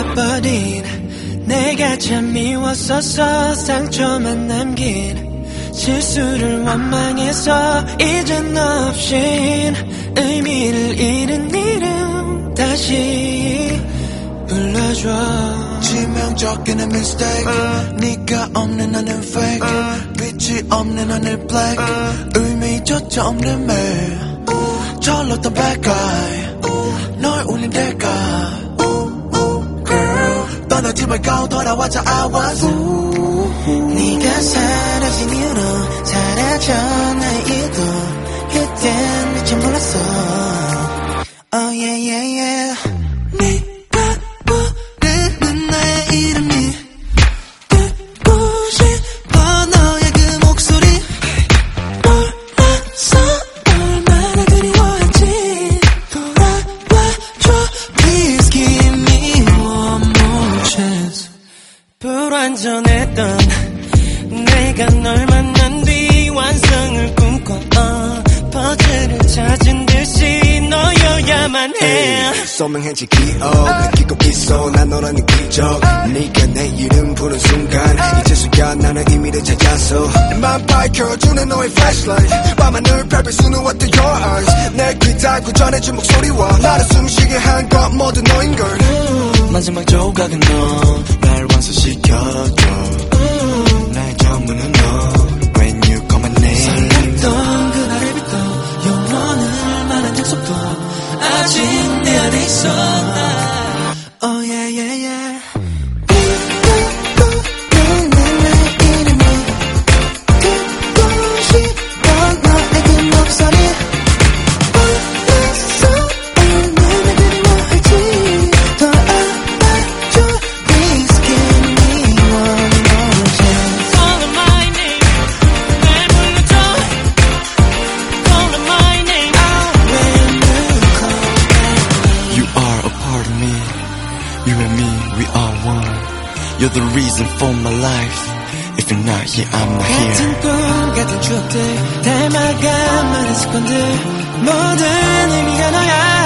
울려버린 내가 참 미웠었어 상처만 남긴 실수를 원망해서 이젠 없인 의미를 잃은 이름 다시 불러줘. 치명적인 mistake. uh. 네가 없는 나는 fake. uh. 빛이 없는 하늘 black. uh. 의미조차 없는 매일. 절렀던 bad guy. 널 울린 대가 떠나지 말고 돌아와줘 I was 네가 사라진 이후로 사라져 나의 이도 그땐 미처 몰랐어. Oh yeah yeah 불완전했던 내가 널 만난 뒤 완성을 꿈꿔 어, 퍼즐을 찾은 듯이 너여야만 해. 소명해지 기억. 느끼고 있어 난 너라는 기적. 네가 내 이름 부른 순간 이제서야 나는 의미를 찾았어 만 밝혀주는 너의 flashlight. 밤하늘 what to your eyes. 내귀 닫고 전해준 목소리와 나를 숨쉬게 한 것 모두 너인걸. 마지막 조각은 너 날완 You're the reason for my life. If you're not here, I'm not here. 같은 꿈 같은 추억들 닮아가만 건데 모든 의미가 너야.